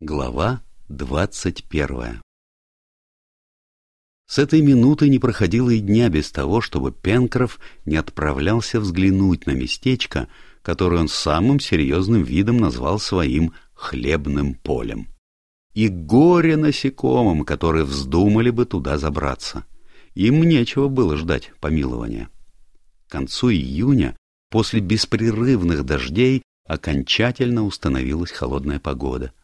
Глава двадцать первая С этой минуты не проходило и дня без того, чтобы Пенкроф не отправлялся взглянуть на местечко, которое он самым серьезным видом назвал своим «хлебным полем». И горе насекомым, которые вздумали бы туда забраться. Им нечего было ждать помилования. К концу июня, после беспрерывных дождей, окончательно установилась холодная погода —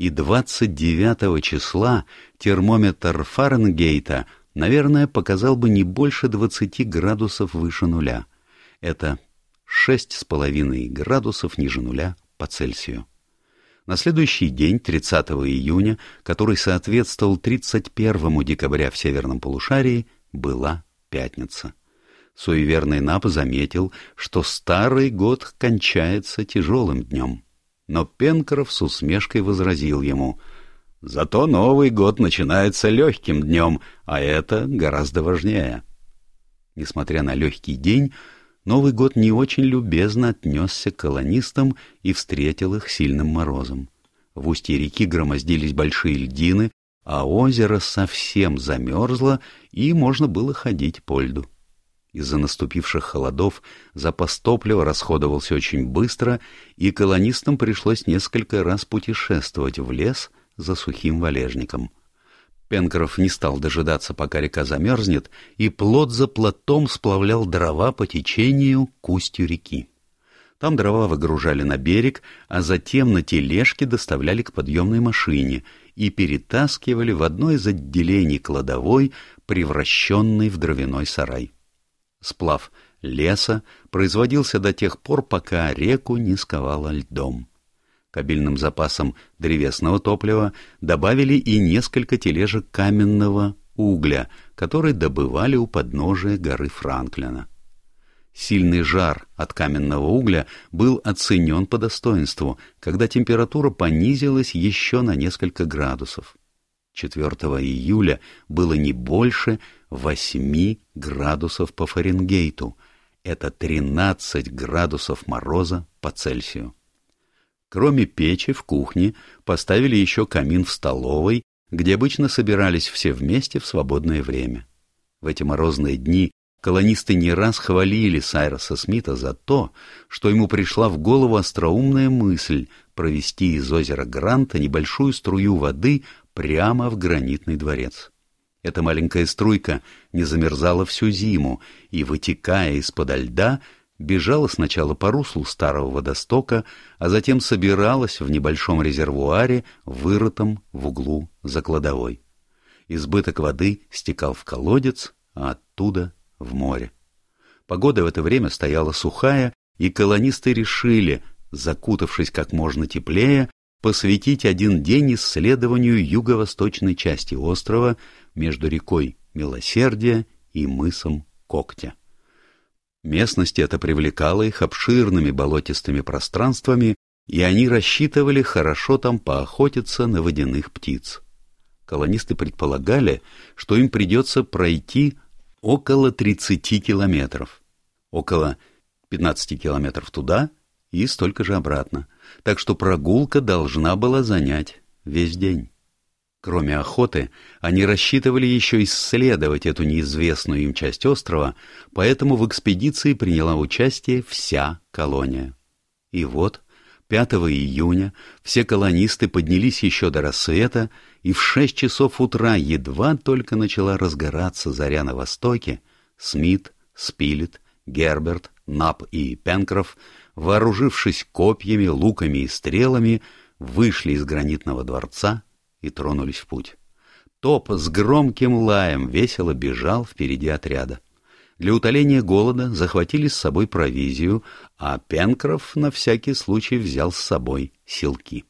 и 29 числа термометр Фаренгейта, наверное, показал бы не больше 20 градусов выше нуля. Это 6,5 градусов ниже нуля по Цельсию. На следующий день, 30 июня, который соответствовал 31 декабря в северном полушарии, была пятница. Суеверный Нап заметил, что старый год кончается тяжелым днем но Пенкроф с усмешкой возразил ему. «Зато Новый год начинается легким днем, а это гораздо важнее». Несмотря на легкий день, Новый год не очень любезно отнесся к колонистам и встретил их сильным морозом. В устье реки громоздились большие льдины, а озеро совсем замерзло, и можно было ходить по льду. Из-за наступивших холодов запас топлива расходовался очень быстро, и колонистам пришлось несколько раз путешествовать в лес за сухим валежником. Пенкроф не стал дожидаться, пока река замерзнет, и плот за плотом сплавлял дрова по течению к устью реки. Там дрова выгружали на берег, а затем на тележке доставляли к подъемной машине и перетаскивали в одно из отделений кладовой, превращенной в дровяной сарай. Сплав леса производился до тех пор, пока реку не сковало льдом. К обильным запасам древесного топлива добавили и несколько тележек каменного угля, который добывали у подножия горы Франклина. Сильный жар от каменного угля был оценен по достоинству, когда температура понизилась еще на несколько градусов. 4 июля было не больше 8 градусов по Фаренгейту. Это 13 градусов мороза по Цельсию. Кроме печи в кухне поставили еще камин в столовой, где обычно собирались все вместе в свободное время. В эти морозные дни колонисты не раз хвалили Сайроса Смита за то, что ему пришла в голову остроумная мысль провести из озера Гранта небольшую струю воды прямо в гранитный дворец. Эта маленькая струйка не замерзала всю зиму и, вытекая из-под льда, бежала сначала по руслу старого водостока, а затем собиралась в небольшом резервуаре, вырытом в углу за кладовой. Избыток воды стекал в колодец, а оттуда — в море. Погода в это время стояла сухая, и колонисты решили, закутавшись как можно теплее, посвятить один день исследованию юго-восточной части острова между рекой Милосердия и мысом Когтя. Местность эта привлекала их обширными болотистыми пространствами, и они рассчитывали хорошо там поохотиться на водяных птиц. Колонисты предполагали, что им придется пройти около 30 километров, около 15 километров туда и столько же обратно, так что прогулка должна была занять весь день. Кроме охоты, они рассчитывали еще исследовать эту неизвестную им часть острова, поэтому в экспедиции приняла участие вся колония. И вот, 5 июня все колонисты поднялись еще до рассвета, и в шесть часов утра едва только начала разгораться заря на востоке, Смит, Спилет, Герберт, Нап и Пенкроф, вооружившись копьями, луками и стрелами, вышли из гранитного дворца и тронулись в путь. Топ с громким лаем весело бежал впереди отряда. Для утоления голода захватили с собой провизию, а Пенкроф на всякий случай взял с собой силки.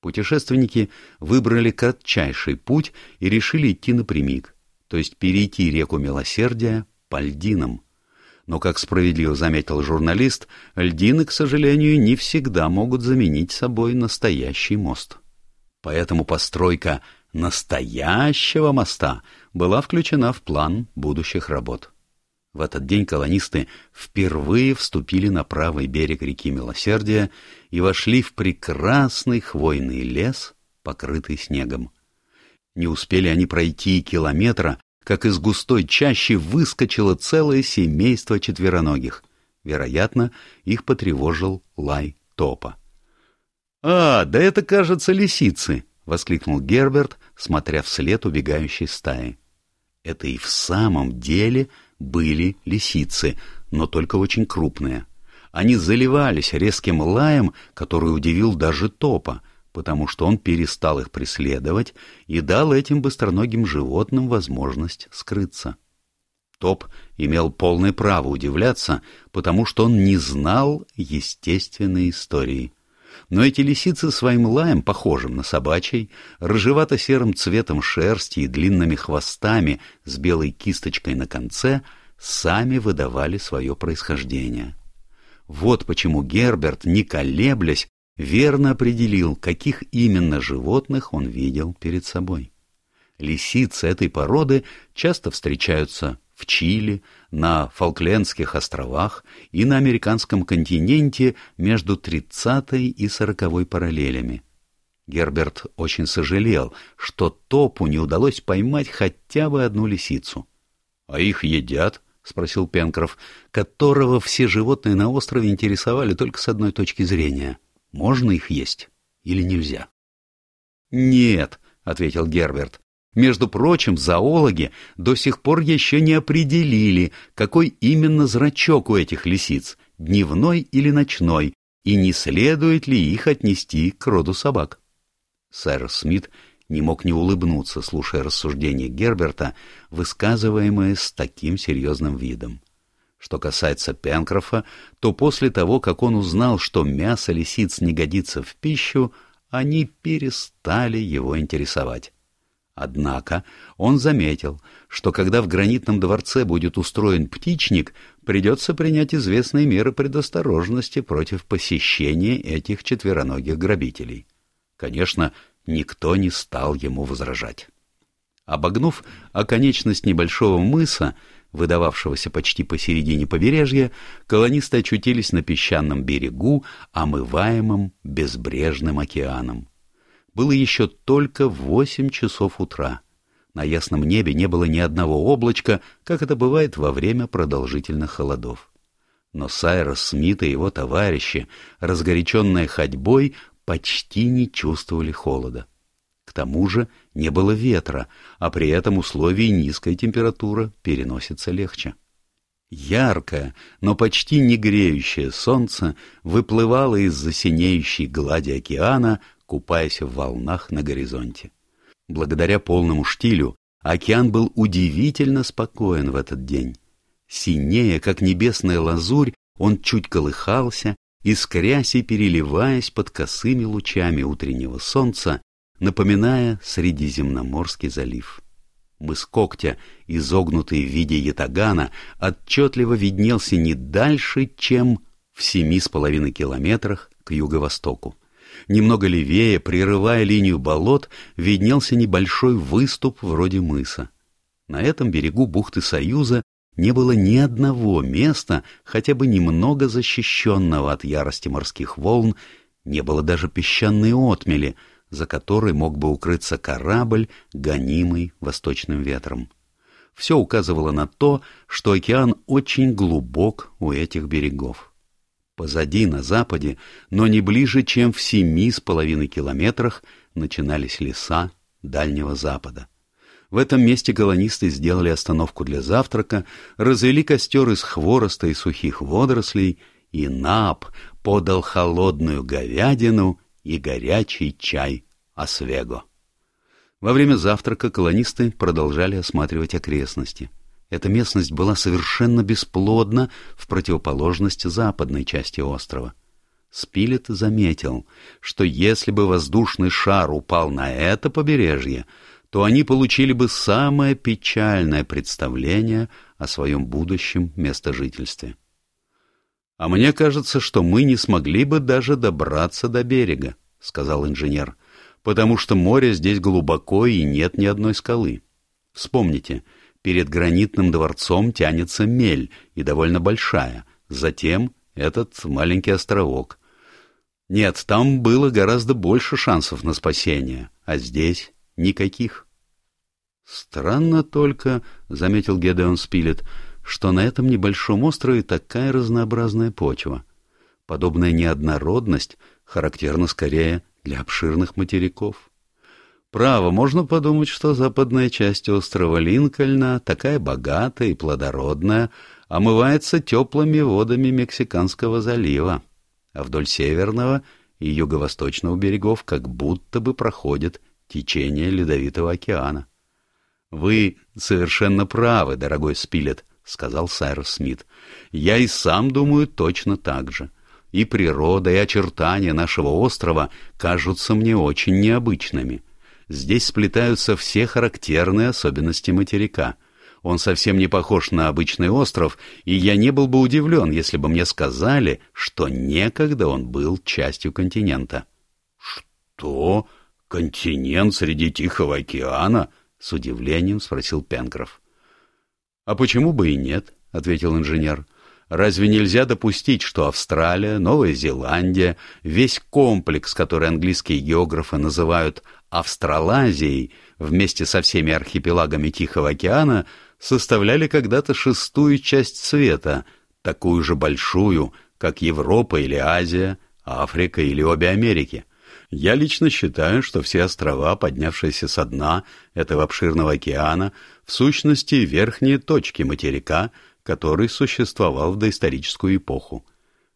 Путешественники выбрали кратчайший путь и решили идти напрямик, то есть перейти реку Милосердия по льдинам. Но, как справедливо заметил журналист, льдины, к сожалению, не всегда могут заменить собой настоящий мост. Поэтому постройка настоящего моста была включена в план будущих работ. В этот день колонисты впервые вступили на правый берег реки Милосердия и вошли в прекрасный хвойный лес покрытый снегом. Не успели они пройти километра, как из густой чащи выскочило целое семейство четвероногих. Вероятно, их потревожил лай топа. «А, да это, кажется, лисицы!» — воскликнул Герберт, смотря вслед убегающей стаи. Это и в самом деле были лисицы, но только очень крупные. Они заливались резким лаем, который удивил даже топа, потому что он перестал их преследовать и дал этим быстроногим животным возможность скрыться. Топ имел полное право удивляться, потому что он не знал естественной истории. Но эти лисицы своим лаем, похожим на собачий, рыжевато-серым цветом шерсти и длинными хвостами с белой кисточкой на конце, сами выдавали свое происхождение. Вот почему Герберт, не колеблясь, верно определил, каких именно животных он видел перед собой. Лисицы этой породы часто встречаются в Чили, на Фолклендских островах и на американском континенте между 30 и 40 параллелями. Герберт очень сожалел, что Топу не удалось поймать хотя бы одну лисицу. — А их едят? — спросил Пенкроф, которого все животные на острове интересовали только с одной точки зрения. Можно их есть или нельзя? — Нет, — ответил Герберт, между прочим, зоологи до сих пор еще не определили, какой именно зрачок у этих лисиц, дневной или ночной, и не следует ли их отнести к роду собак. Сэр Смит не мог не улыбнуться, слушая рассуждения Герберта, высказываемые с таким серьезным видом. Что касается Пенкрофа, то после того, как он узнал, что мясо лисиц не годится в пищу, они перестали его интересовать. Однако он заметил, что когда в гранитном дворце будет устроен птичник, придется принять известные меры предосторожности против посещения этих четвероногих грабителей. Конечно, никто не стал ему возражать. Обогнув оконечность небольшого мыса, выдававшегося почти посередине побережья, колонисты очутились на песчаном берегу, омываемом безбрежным океаном. Было еще только восемь часов утра. На ясном небе не было ни одного облачка, как это бывает во время продолжительных холодов. Но Сайрос Смит и его товарищи, разгоряченные ходьбой, почти не чувствовали холода. Тому же не было ветра, а при этом условии низкая температура переносится легче. Яркое, но почти не греющее солнце выплывало из засинеющей глади океана, купаясь в волнах на горизонте. Благодаря полному штилю океан был удивительно спокоен в этот день. Синея, как небесная лазурь, он чуть колыхался, искрясь и переливаясь под косыми лучами утреннего солнца, напоминая Средиземноморский залив. Мыс когтя, изогнутый в виде ятагана, отчетливо виднелся не дальше, чем в семи с половиной километрах к юго-востоку. Немного левее, прерывая линию болот, виднелся небольшой выступ вроде мыса. На этом берегу бухты Союза не было ни одного места, хотя бы немного защищенного от ярости морских волн, не было даже песчаной отмели, за которой мог бы укрыться корабль, гонимый восточным ветром. Все указывало на то, что океан очень глубок у этих берегов. Позади, на западе, но не ближе, чем в семи с половиной километрах, начинались леса Дальнего Запада. В этом месте колонисты сделали остановку для завтрака, развели костер из хвороста и сухих водорослей, и Нап подал холодную говядину и горячий чай Освего. Во время завтрака колонисты продолжали осматривать окрестности — эта местность была совершенно бесплодна в противоположность западной части острова. Спилет заметил, что если бы воздушный шар упал на это побережье, то они получили бы самое печальное представление о своем будущем местожительстве. — А мне кажется, что мы не смогли бы даже добраться до берега, — сказал инженер, — потому что море здесь глубоко и нет ни одной скалы. Вспомните, Перед гранитным дворцом тянется мель, и довольно большая. Затем этот маленький островок. Нет, там было гораздо больше шансов на спасение, а здесь никаких. Странно только, — заметил Гедеон Спилет, — что на этом небольшом острове такая разнообразная почва. Подобная неоднородность характерна скорее для обширных материков. Право, можно подумать, что западная часть острова Линкольна, такая богатая и плодородная, омывается теплыми водами Мексиканского залива, а вдоль северного и юго-восточного берегов как будто бы проходит течение Ледовитого океана. «Вы совершенно правы, дорогой Спилет», — сказал Сайрус Смит. «Я и сам думаю точно так же. И природа, и очертания нашего острова кажутся мне очень необычными. Здесь сплетаются все характерные особенности материка. Он совсем не похож на обычный остров, и я не был бы удивлен, если бы мне сказали, что некогда он был частью континента». «Что? Континент среди Тихого океана?» — с удивлением спросил Пенкроф. — А почему бы и нет? — ответил инженер. — Разве нельзя допустить, что Австралия, Новая Зеландия, весь комплекс, который английские географы называют Австралазией, вместе со всеми архипелагами Тихого океана, составляли когда-то шестую часть света, такую же большую, как Европа или Азия, Африка или обе Америки — я лично считаю, что все острова, поднявшиеся со дна этого обширного океана, в сущности верхние точки материка, который существовал в доисторическую эпоху.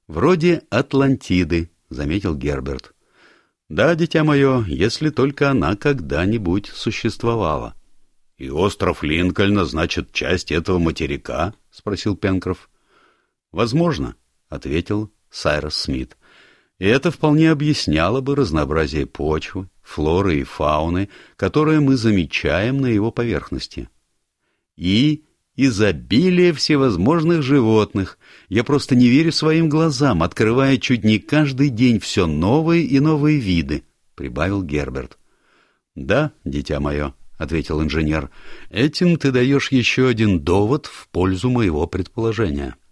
Вроде Атлантиды, заметил Герберт. Да, дитя мое, если только она когда-нибудь существовала. — И остров Линкольна, значит, часть этого материка? — спросил Пенкроф. — Возможно, — ответил Сайрос Смит. И это вполне объясняло бы разнообразие почвы, флоры и фауны, которые мы замечаем на его поверхности. И изобилие всевозможных животных. Я просто не верю своим глазам, открывая чуть не каждый день все новые и новые виды, — прибавил Герберт. — Да, дитя мое, — ответил инженер, — этим ты даешь еще один довод в пользу моего предположения. —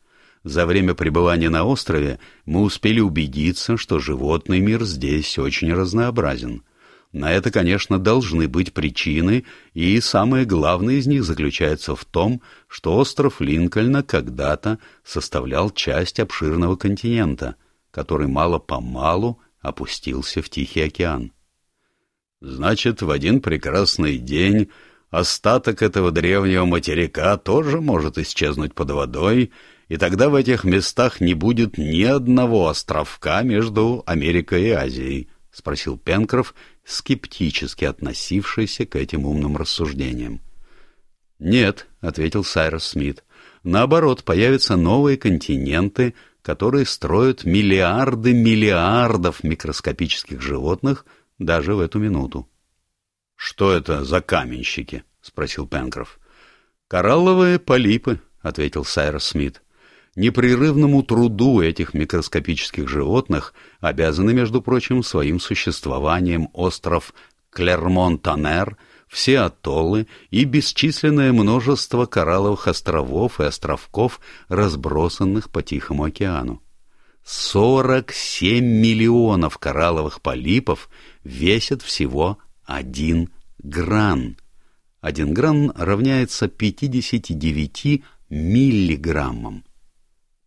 за время пребывания на острове мы успели убедиться, что животный мир здесь очень разнообразен. На это, конечно, должны быть причины, и самое главное из них заключается в том, что остров Линкольна когда-то составлял часть обширного континента, который мало-помалу опустился в Тихий океан. Значит, в один прекрасный день остаток этого древнего материка тоже может исчезнуть под водой, и тогда в этих местах не будет ни одного островка между Америкой и Азией, — спросил Пенкроф, скептически относившийся к этим умным рассуждениям. — Нет, — ответил Сайрос Смит. — Наоборот, появятся новые континенты, которые строят миллиарды миллиардов микроскопических животных даже в эту минуту. — Что это за каменщики? — спросил Пенкроф. — Коралловые полипы, — ответил Сайрос Смит. Непрерывному труду этих микроскопических животных обязаны, между прочим, своим существованием остров Клермон-Танер, все атоллы и бесчисленное множество коралловых островов и островков, разбросанных по Тихому океану. 47 миллионов коралловых полипов весят всего один гран. Один гран равняется 59 миллиграммам.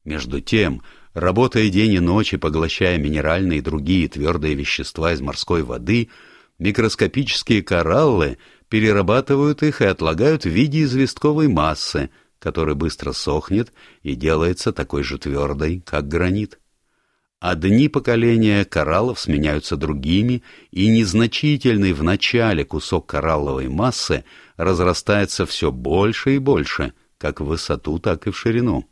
Между тем, работая день и ночь и поглощая минеральные и другие твердые вещества из морской воды, микроскопические кораллы перерабатывают их и отлагают в виде известковой массы, которая быстро сохнет и делается такой же твердой, как гранит. Одни поколения кораллов сменяются другими, и незначительный в начале кусок коралловой массы разрастается все больше и больше, как в высоту, так и в ширину.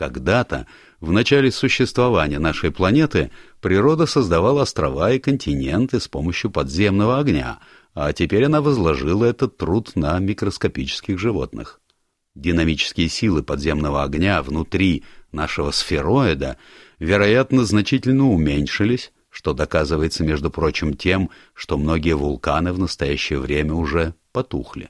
Когда-то, в начале существования нашей планеты, природа создавала острова и континенты с помощью подземного огня, а теперь она возложила этот труд на микроскопических животных. Динамические силы подземного огня внутри нашего сфероида, вероятно, значительно уменьшились, что доказывается, между прочим, тем, что многие вулканы в настоящее время уже потухли.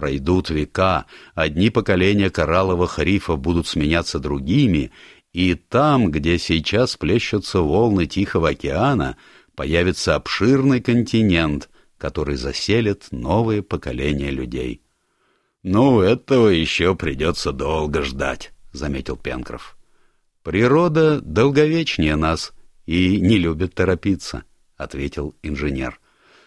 Пройдут века, одни поколения коралловых рифов будут сменяться другими, И там, где сейчас плещутся волны Тихого океана, появится обширный континент, который заселит новые поколения людей. — Ну, этого еще придется долго ждать, — заметил Пенкроф. — Природа долговечнее нас и не любит торопиться, — ответил инженер.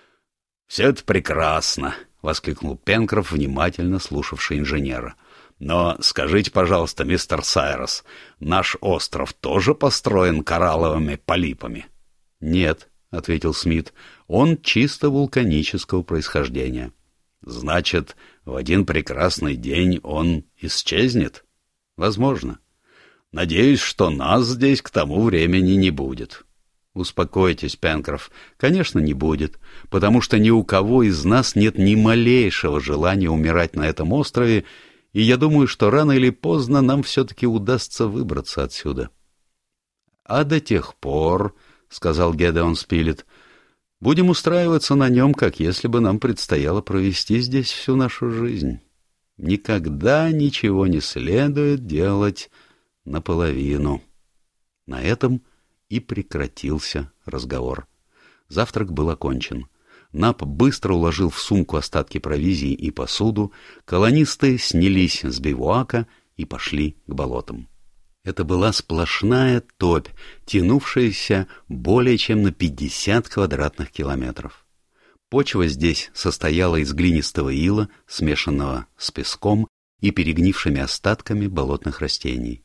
— Все это прекрасно, — воскликнул Пенкроф, внимательно слушавший инженера. Но скажите, пожалуйста, мистер Сайрос, наш остров тоже построен коралловыми полипами? — Нет, — ответил Смит, — он чисто вулканического происхождения. — Значит, в один прекрасный день он исчезнет? — Возможно. Надеюсь, что нас здесь к тому времени не будет. — Успокойтесь, Пенкроф, конечно, не будет, потому что ни у кого из нас нет ни малейшего желания умирать на этом острове, и я думаю, что рано или поздно нам все-таки удастся выбраться отсюда. — А до тех пор, — сказал Гедеон Спилет, — будем устраиваться на нем, как если бы нам предстояло провести здесь всю нашу жизнь. Никогда ничего не следует делать наполовину. На этом и прекратился разговор. Завтрак был окончен. Нап быстро уложил в сумку остатки провизии и посуду, колонисты снялись с бивуака и пошли к болотам. Это была сплошная топь, тянувшаяся более чем на 50 квадратных километров. Почва здесь состояла из глинистого ила, смешанного с песком и перегнившими остатками болотных растений.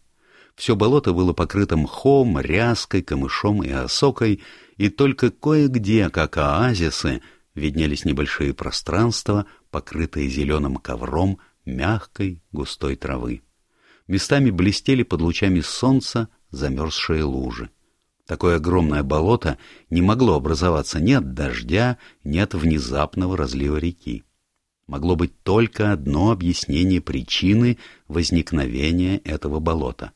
Все болото было покрыто мхом, ряской, камышом и осокой, и только кое-где, как оазисы, виднелись небольшие пространства, покрытые зеленым ковром мягкой густой травы. Местами блестели под лучами солнца замерзшие лужи. Такое огромное болото не могло образоваться ни от дождя, ни от внезапного разлива реки. Могло быть только одно объяснение причины возникновения этого болота.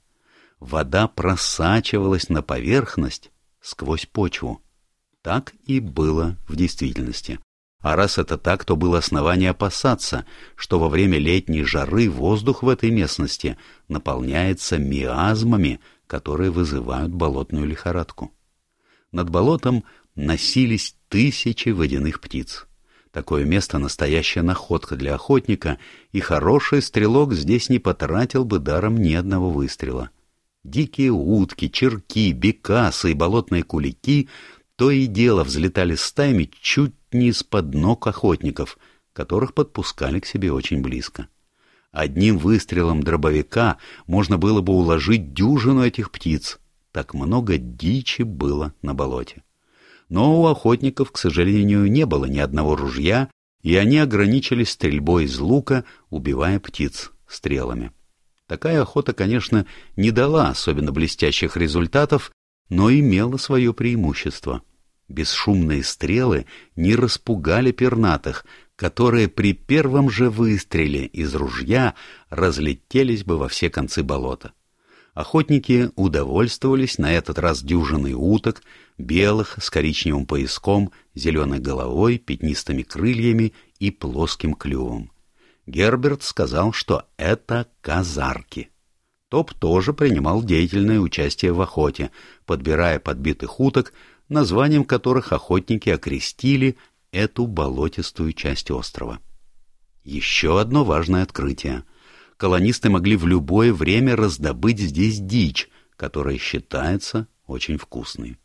Вода просачивалась на поверхность сквозь почву. Так и было в действительности. А раз это так, то было основание опасаться, что во время летней жары воздух в этой местности наполняется миазмами, которые вызывают болотную лихорадку. Над болотом носились тысячи водяных птиц. Такое место — настоящая находка для охотника, и хороший стрелок здесь не потратил бы даром ни одного выстрела. Дикие утки, черки, бекасы и болотные кулики то и дело взлетали стаями чуть не из-под ног охотников, которых подпускали к себе очень близко. Одним выстрелом дробовика можно было бы уложить дюжину этих птиц. Так много дичи было на болоте. Но у охотников, к сожалению, не было ни одного ружья, и они ограничились стрельбой из лука, убивая птиц стрелами. Такая охота, конечно, не дала особенно блестящих результатов, но имела свое преимущество. Бесшумные стрелы не распугали пернатых, которые при первом же выстреле из ружья разлетелись бы во все концы болота. Охотники удовольствовались на этот раз дюжиной уток, белых, с коричневым пояском, зеленой головой, пятнистыми крыльями и плоским клювом. Герберт сказал, что это казарки. Топ тоже принимал деятельное участие в охоте, подбирая подбитых уток, названием которых охотники окрестили эту болотистую часть острова. Еще одно важное открытие. Колонисты могли в любое время раздобыть здесь дичь, которая считается очень вкусной.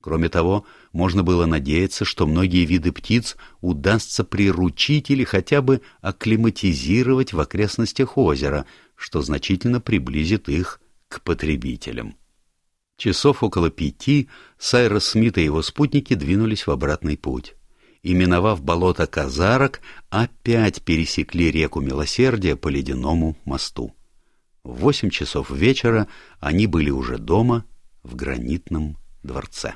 Кроме того, можно было надеяться, что многие виды птиц удастся приручить или хотя бы акклиматизировать в окрестностях озера, что значительно приблизит их к потребителям. Часов около пяти Сайрос Смит и его спутники двинулись в обратный путь. И, миновав болото Казарок, опять пересекли реку Милосердия по ледяному мосту. В восемь часов вечера они были уже дома в гранитном дворце.